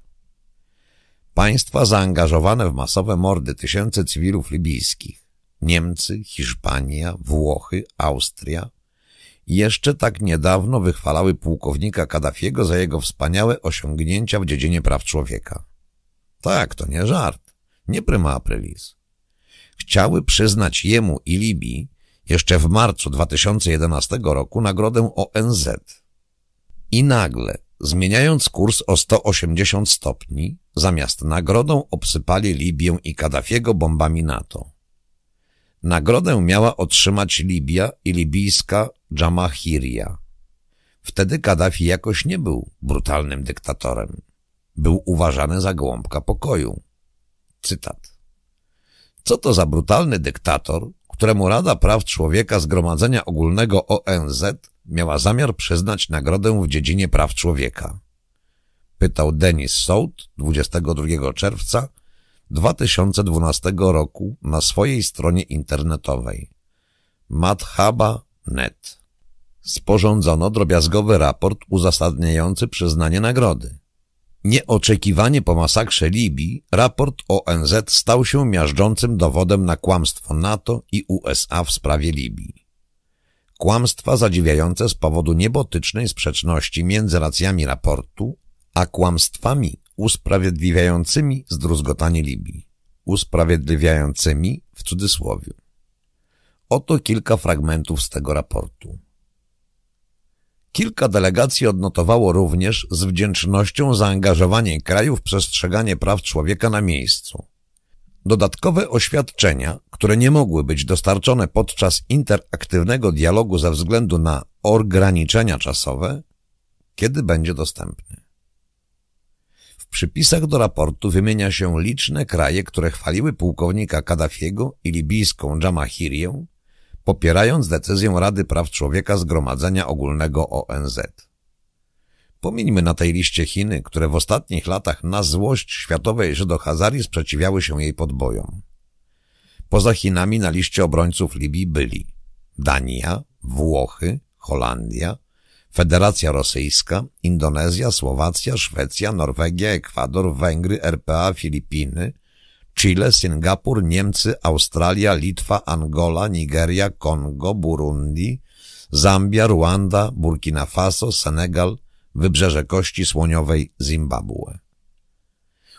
Państwa zaangażowane w masowe mordy tysięcy cywilów libijskich Niemcy, Hiszpania, Włochy, Austria jeszcze tak niedawno wychwalały pułkownika Kaddafiego za jego wspaniałe osiągnięcia w dziedzinie praw człowieka. Tak, to nie żart, nie prima aprilis. Chciały przyznać jemu i Libii jeszcze w marcu 2011 roku nagrodę ONZ. I nagle, zmieniając kurs o 180 stopni, zamiast nagrodą obsypali Libię i Kaddafiego bombami NATO. Nagrodę miała otrzymać Libia i libijska Jamahiria. Wtedy Kaddafi jakoś nie był brutalnym dyktatorem. Był uważany za gołąbka pokoju. Cytat. Co to za brutalny dyktator, któremu Rada Praw Człowieka Zgromadzenia Ogólnego ONZ miała zamiar przyznać nagrodę w dziedzinie praw człowieka? Pytał Denis Sout 22 czerwca 2012 roku na swojej stronie internetowej madhaba.net. Sporządzono drobiazgowy raport uzasadniający przyznanie nagrody. Nieoczekiwanie po masakrze Libii raport ONZ stał się miażdżącym dowodem na kłamstwo NATO i USA w sprawie Libii. Kłamstwa zadziwiające z powodu niebotycznej sprzeczności między racjami raportu, a kłamstwami usprawiedliwiającymi zdruzgotanie Libii. Usprawiedliwiającymi w cudzysłowie. Oto kilka fragmentów z tego raportu. Kilka delegacji odnotowało również z wdzięcznością zaangażowanie kraju w przestrzeganie praw człowieka na miejscu. Dodatkowe oświadczenia, które nie mogły być dostarczone podczas interaktywnego dialogu ze względu na ograniczenia czasowe, kiedy będzie dostępny. Przypisach do raportu wymienia się liczne kraje, które chwaliły pułkownika Kaddafiego i libijską Jamahirię, popierając decyzję Rady Praw Człowieka Zgromadzenia Ogólnego ONZ. Pomieńmy na tej liście Chiny, które w ostatnich latach na złość światowej Żydohazarii sprzeciwiały się jej podbojom. Poza Chinami na liście obrońców Libii byli Dania, Włochy, Holandia, Federacja Rosyjska, Indonezja, Słowacja, Szwecja, Norwegia, Ekwador, Węgry, RPA, Filipiny, Chile, Singapur, Niemcy, Australia, Litwa, Angola, Nigeria, Kongo, Burundi, Zambia, Ruanda, Burkina Faso, Senegal, Wybrzeże Kości Słoniowej, Zimbabwe.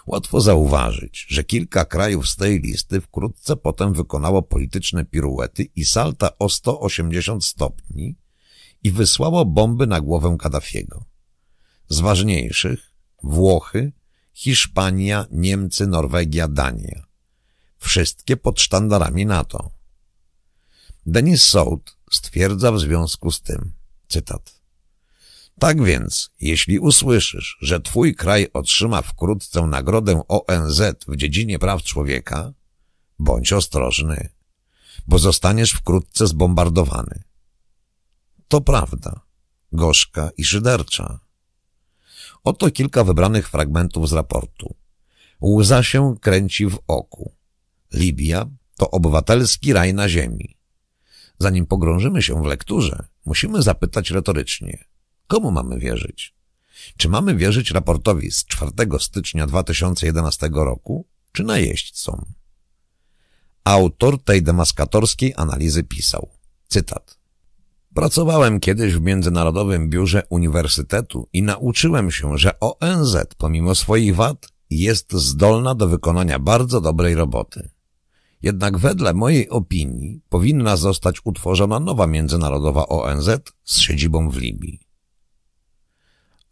Łatwo zauważyć, że kilka krajów z tej listy wkrótce potem wykonało polityczne piruety i salta o 180 stopni i wysłało bomby na głowę Kaddafiego. Z ważniejszych Włochy, Hiszpania, Niemcy, Norwegia, Dania. Wszystkie pod sztandarami NATO. Denis Soult stwierdza w związku z tym, cytat, tak więc, jeśli usłyszysz, że twój kraj otrzyma wkrótce nagrodę ONZ w dziedzinie praw człowieka, bądź ostrożny, bo zostaniesz wkrótce zbombardowany. To prawda, gorzka i szydercza. Oto kilka wybranych fragmentów z raportu. Łza się kręci w oku. Libia to obywatelski raj na ziemi. Zanim pogrążymy się w lekturze, musimy zapytać retorycznie. Komu mamy wierzyć? Czy mamy wierzyć raportowi z 4 stycznia 2011 roku, czy najeźdźcom? Autor tej demaskatorskiej analizy pisał, cytat, Pracowałem kiedyś w Międzynarodowym Biurze Uniwersytetu i nauczyłem się, że ONZ, pomimo swoich wad, jest zdolna do wykonania bardzo dobrej roboty. Jednak wedle mojej opinii powinna zostać utworzona nowa międzynarodowa ONZ z siedzibą w Libii.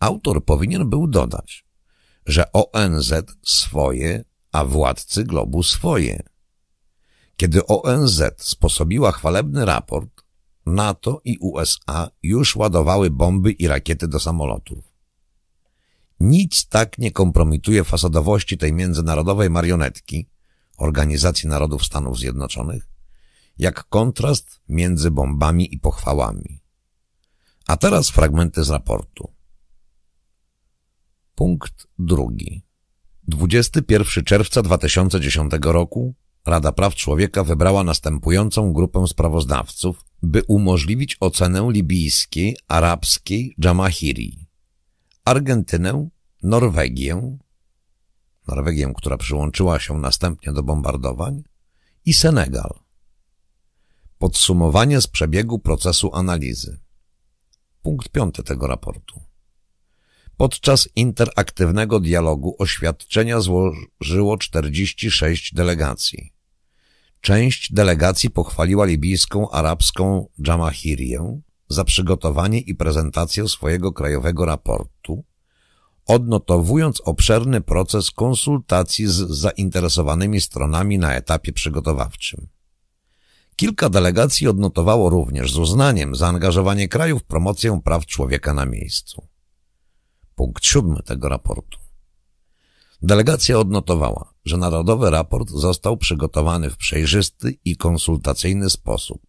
Autor powinien był dodać, że ONZ swoje, a władcy globu swoje. Kiedy ONZ sposobiła chwalebny raport, NATO i USA już ładowały bomby i rakiety do samolotów. Nic tak nie kompromituje fasadowości tej międzynarodowej marionetki, Organizacji Narodów Stanów Zjednoczonych, jak kontrast między bombami i pochwałami. A teraz fragmenty z raportu. Punkt drugi. 21 czerwca 2010 roku Rada Praw Człowieka wybrała następującą grupę sprawozdawców, by umożliwić ocenę libijskiej, arabskiej Jamahiri. Argentynę, Norwegię, Norwegię, która przyłączyła się następnie do bombardowań, i Senegal. Podsumowanie z przebiegu procesu analizy. Punkt piąty tego raportu. Podczas interaktywnego dialogu oświadczenia złożyło 46 delegacji. Część delegacji pochwaliła libijską arabską Jamahirię za przygotowanie i prezentację swojego krajowego raportu, odnotowując obszerny proces konsultacji z zainteresowanymi stronami na etapie przygotowawczym. Kilka delegacji odnotowało również z uznaniem zaangażowanie kraju w promocję praw człowieka na miejscu. Punkt siódmy tego raportu. Delegacja odnotowała, że narodowy raport został przygotowany w przejrzysty i konsultacyjny sposób.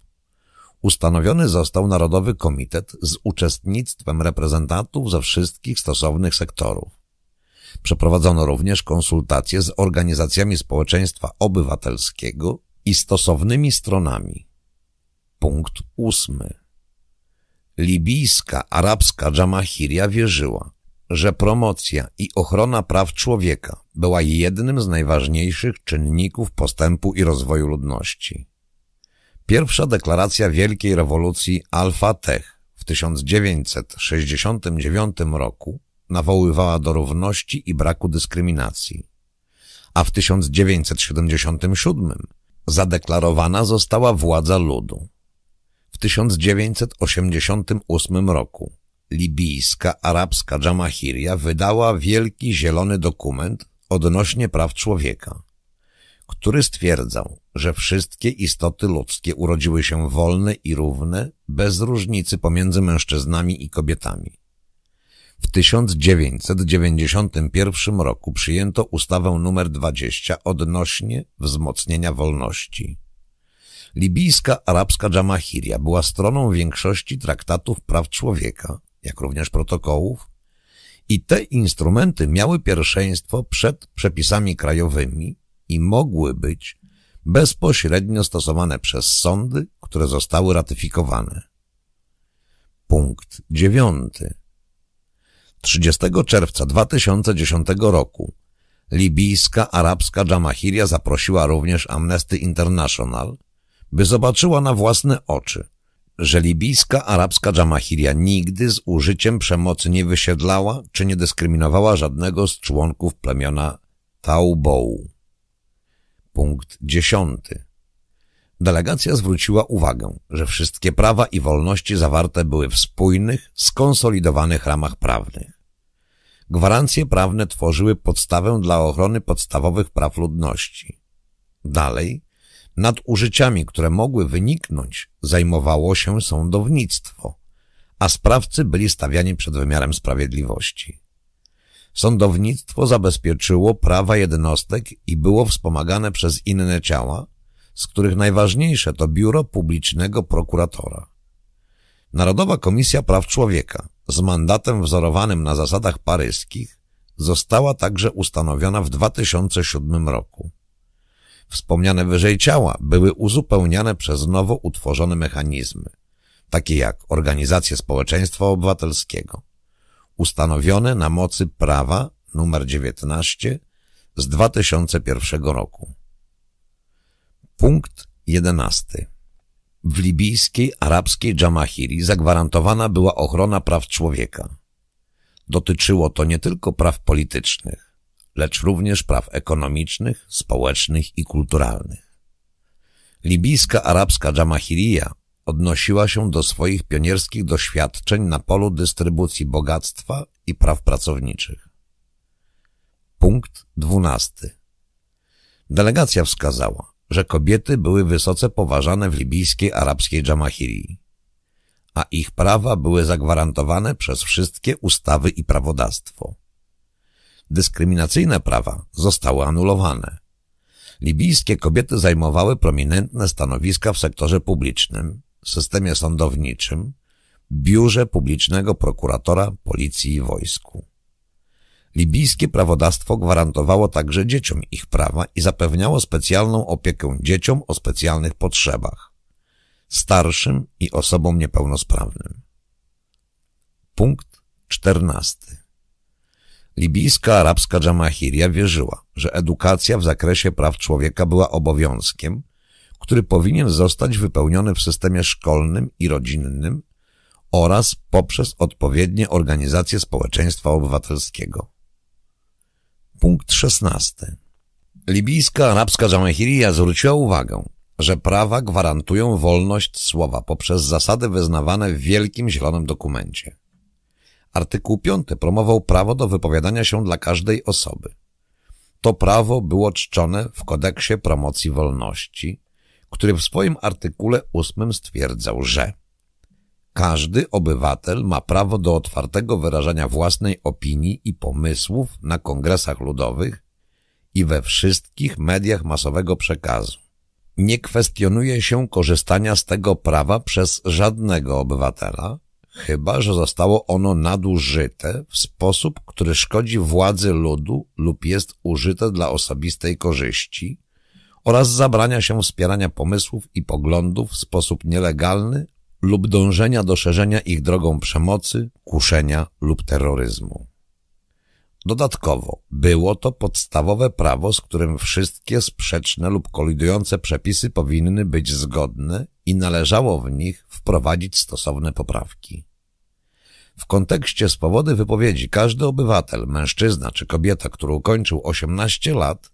Ustanowiony został Narodowy Komitet z uczestnictwem reprezentantów ze wszystkich stosownych sektorów. Przeprowadzono również konsultacje z organizacjami społeczeństwa obywatelskiego i stosownymi stronami. Punkt ósmy. Libijska arabska Jamahiria wierzyła, że promocja i ochrona praw człowieka była jednym z najważniejszych czynników postępu i rozwoju ludności. Pierwsza deklaracja Wielkiej Rewolucji Alfa Tech w 1969 roku nawoływała do równości i braku dyskryminacji, a w 1977 zadeklarowana została władza ludu. W 1988 roku libijska arabska Jamahiria wydała wielki zielony dokument odnośnie praw człowieka, który stwierdzał, że wszystkie istoty ludzkie urodziły się wolne i równe, bez różnicy pomiędzy mężczyznami i kobietami. W 1991 roku przyjęto ustawę nr 20 odnośnie wzmocnienia wolności. Libijska arabska Jamahiria była stroną większości traktatów praw człowieka, jak również protokołów, i te instrumenty miały pierwszeństwo przed przepisami krajowymi i mogły być bezpośrednio stosowane przez sądy, które zostały ratyfikowane. Punkt dziewiąty. 30 czerwca 2010 roku Libijska arabska Jamahiria zaprosiła również Amnesty International, by zobaczyła na własne oczy, że libijska arabska Jamahiria nigdy z użyciem przemocy nie wysiedlała czy nie dyskryminowała żadnego z członków plemiona Taubou. Punkt dziesiąty. Delegacja zwróciła uwagę, że wszystkie prawa i wolności zawarte były w spójnych, skonsolidowanych ramach prawnych. Gwarancje prawne tworzyły podstawę dla ochrony podstawowych praw ludności. Dalej, nad użyciami, które mogły wyniknąć, zajmowało się sądownictwo, a sprawcy byli stawiani przed wymiarem sprawiedliwości. Sądownictwo zabezpieczyło prawa jednostek i było wspomagane przez inne ciała, z których najważniejsze to Biuro Publicznego Prokuratora. Narodowa Komisja Praw Człowieka z mandatem wzorowanym na zasadach paryskich została także ustanowiona w 2007 roku. Wspomniane wyżej ciała były uzupełniane przez nowo utworzone mechanizmy, takie jak Organizacje Społeczeństwa Obywatelskiego, ustanowione na mocy prawa nr 19 z 2001 roku. Punkt 11. W libijskiej arabskiej Jamahiri zagwarantowana była ochrona praw człowieka. Dotyczyło to nie tylko praw politycznych, lecz również praw ekonomicznych, społecznych i kulturalnych. Libijska arabska Jamahiria odnosiła się do swoich pionierskich doświadczeń na polu dystrybucji bogactwa i praw pracowniczych. Punkt 12. Delegacja wskazała, że kobiety były wysoce poważane w libijskiej arabskiej Jamahirii, a ich prawa były zagwarantowane przez wszystkie ustawy i prawodawstwo. Dyskryminacyjne prawa zostały anulowane. Libijskie kobiety zajmowały prominentne stanowiska w sektorze publicznym, systemie sądowniczym, biurze publicznego prokuratora, policji i wojsku. Libijskie prawodawstwo gwarantowało także dzieciom ich prawa i zapewniało specjalną opiekę dzieciom o specjalnych potrzebach, starszym i osobom niepełnosprawnym. Punkt czternasty. Libijska arabska Jamahiria wierzyła, że edukacja w zakresie praw człowieka była obowiązkiem, który powinien zostać wypełniony w systemie szkolnym i rodzinnym oraz poprzez odpowiednie organizacje społeczeństwa obywatelskiego. Punkt 16. Libijska arabska Jamahiria zwróciła uwagę, że prawa gwarantują wolność słowa poprzez zasady wyznawane w Wielkim Zielonym Dokumencie. Artykuł 5 promował prawo do wypowiadania się dla każdej osoby. To prawo było czczone w kodeksie promocji wolności, który w swoim artykule 8 stwierdzał, że każdy obywatel ma prawo do otwartego wyrażania własnej opinii i pomysłów na kongresach ludowych i we wszystkich mediach masowego przekazu. Nie kwestionuje się korzystania z tego prawa przez żadnego obywatela, chyba że zostało ono nadużyte w sposób, który szkodzi władzy ludu lub jest użyte dla osobistej korzyści oraz zabrania się wspierania pomysłów i poglądów w sposób nielegalny lub dążenia do szerzenia ich drogą przemocy, kuszenia lub terroryzmu. Dodatkowo było to podstawowe prawo, z którym wszystkie sprzeczne lub kolidujące przepisy powinny być zgodne i należało w nich wprowadzić stosowne poprawki. W kontekście swobody wypowiedzi każdy obywatel, mężczyzna czy kobieta, który ukończył 18 lat,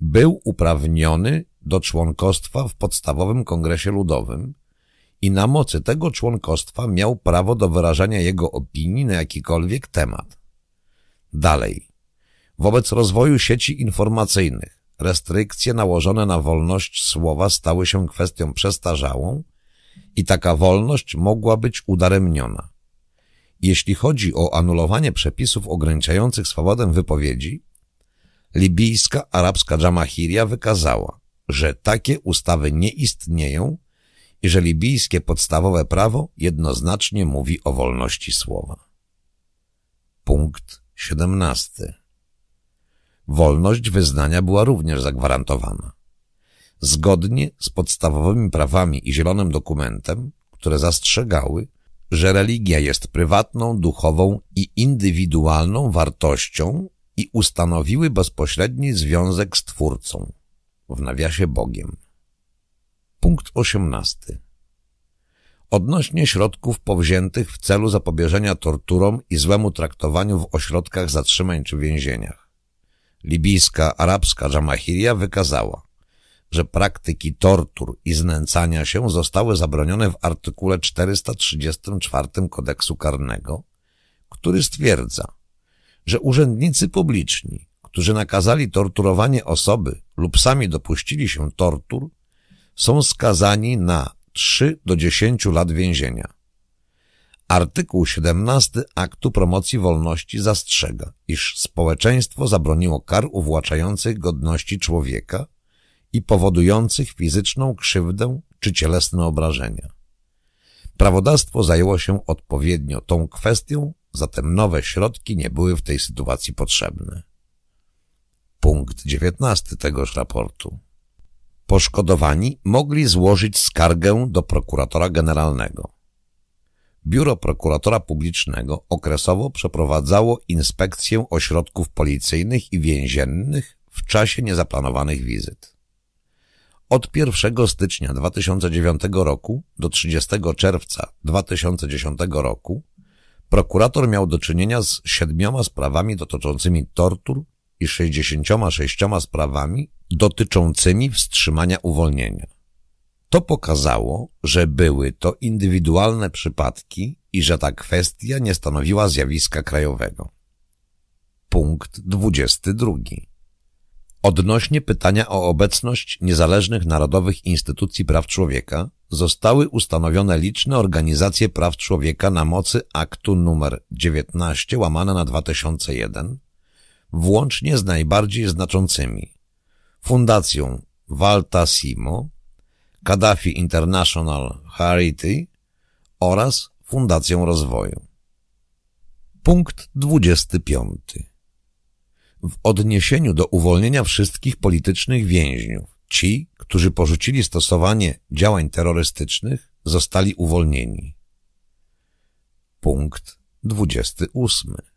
był uprawniony do członkostwa w podstawowym kongresie ludowym, i na mocy tego członkostwa miał prawo do wyrażania jego opinii na jakikolwiek temat. Dalej. Wobec rozwoju sieci informacyjnych restrykcje nałożone na wolność słowa stały się kwestią przestarzałą i taka wolność mogła być udaremniona. Jeśli chodzi o anulowanie przepisów ograniczających swobodę wypowiedzi, libijska arabska Jamahiria wykazała, że takie ustawy nie istnieją i że libijskie podstawowe prawo jednoznacznie mówi o wolności słowa. Punkt 17. Wolność wyznania była również zagwarantowana. Zgodnie z podstawowymi prawami i zielonym dokumentem, które zastrzegały, że religia jest prywatną, duchową i indywidualną wartością i ustanowiły bezpośredni związek z Twórcą, w nawiasie Bogiem. Punkt osiemnasty. Odnośnie środków powziętych w celu zapobieżenia torturom i złemu traktowaniu w ośrodkach zatrzymań czy więzieniach. Libijska, arabska Jamahiria wykazała, że praktyki tortur i znęcania się zostały zabronione w artykule 434 kodeksu karnego, który stwierdza, że urzędnicy publiczni, którzy nakazali torturowanie osoby lub sami dopuścili się tortur, są skazani na 3 do 10 lat więzienia. Artykuł 17 Aktu Promocji Wolności zastrzega, iż społeczeństwo zabroniło kar uwłaczających godności człowieka i powodujących fizyczną krzywdę czy cielesne obrażenia. Prawodawstwo zajęło się odpowiednio tą kwestią, zatem nowe środki nie były w tej sytuacji potrzebne. Punkt 19 tegoż raportu. Poszkodowani mogli złożyć skargę do prokuratora generalnego. Biuro Prokuratora Publicznego okresowo przeprowadzało inspekcję ośrodków policyjnych i więziennych w czasie niezaplanowanych wizyt. Od 1 stycznia 2009 roku do 30 czerwca 2010 roku prokurator miał do czynienia z siedmioma sprawami dotyczącymi tortur i 66 sprawami dotyczącymi wstrzymania uwolnienia. To pokazało, że były to indywidualne przypadki i że ta kwestia nie stanowiła zjawiska krajowego. Punkt 22. Odnośnie pytania o obecność niezależnych narodowych instytucji praw człowieka zostały ustanowione liczne organizacje praw człowieka na mocy aktu numer 19 łamane na 2001, włącznie z najbardziej znaczącymi Fundacją Walta Simo, Kaddafi International Charity oraz Fundacją Rozwoju. Punkt 25. W odniesieniu do uwolnienia wszystkich politycznych więźniów, ci, którzy porzucili stosowanie działań terrorystycznych, zostali uwolnieni. Punkt 28.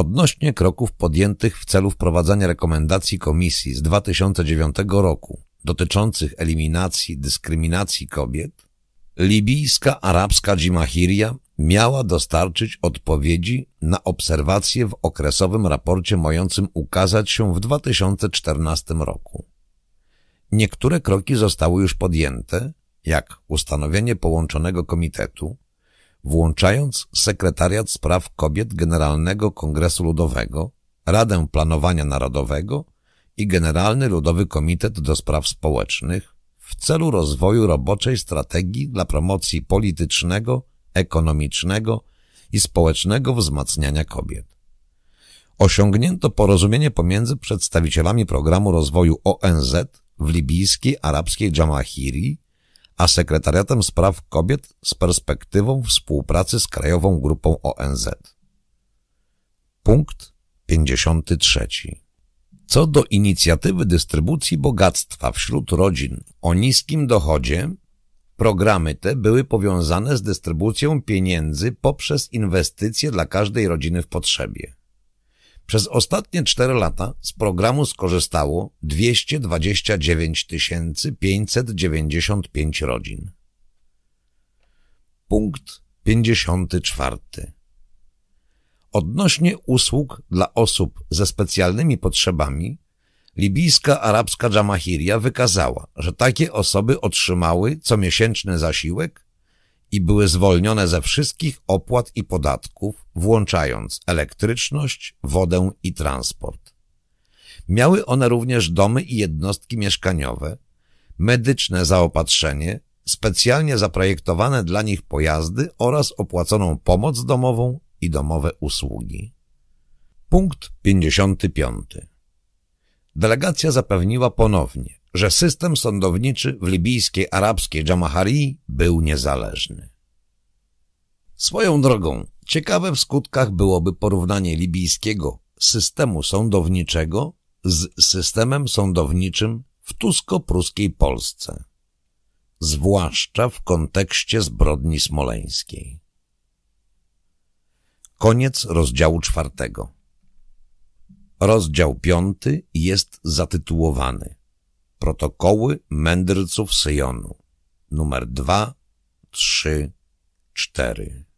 Odnośnie kroków podjętych w celu wprowadzania rekomendacji Komisji z 2009 roku dotyczących eliminacji dyskryminacji kobiet, libijska arabska Dżimahiria miała dostarczyć odpowiedzi na obserwacje w okresowym raporcie mającym ukazać się w 2014 roku. Niektóre kroki zostały już podjęte, jak ustanowienie połączonego komitetu, włączając Sekretariat Spraw Kobiet Generalnego Kongresu Ludowego, Radę Planowania Narodowego i Generalny Ludowy Komitet do Spraw Społecznych w celu rozwoju roboczej strategii dla promocji politycznego, ekonomicznego i społecznego wzmacniania kobiet. Osiągnięto porozumienie pomiędzy przedstawicielami programu rozwoju ONZ w libijskiej arabskiej Jamahiri a Sekretariatem Spraw Kobiet z perspektywą współpracy z Krajową Grupą ONZ. Punkt 53. Co do inicjatywy dystrybucji bogactwa wśród rodzin o niskim dochodzie, programy te były powiązane z dystrybucją pieniędzy poprzez inwestycje dla każdej rodziny w potrzebie. Przez ostatnie cztery lata z programu skorzystało 229 595 rodzin. Punkt 54. Odnośnie usług dla osób ze specjalnymi potrzebami, libijska arabska Jamahiria wykazała, że takie osoby otrzymały comiesięczny zasiłek i były zwolnione ze wszystkich opłat i podatków, włączając elektryczność, wodę i transport. Miały one również domy i jednostki mieszkaniowe, medyczne zaopatrzenie, specjalnie zaprojektowane dla nich pojazdy oraz opłaconą pomoc domową i domowe usługi. Punkt 55. Delegacja zapewniła ponownie, że system sądowniczy w libijskiej arabskiej Jamaharii był niezależny. Swoją drogą, ciekawe w skutkach byłoby porównanie libijskiego systemu sądowniczego z systemem sądowniczym w tusko-pruskiej Polsce, zwłaszcza w kontekście zbrodni smoleńskiej. Koniec rozdziału czwartego. Rozdział piąty jest zatytułowany Protokoły mędrców Syjonu numer dwa, trzy, cztery.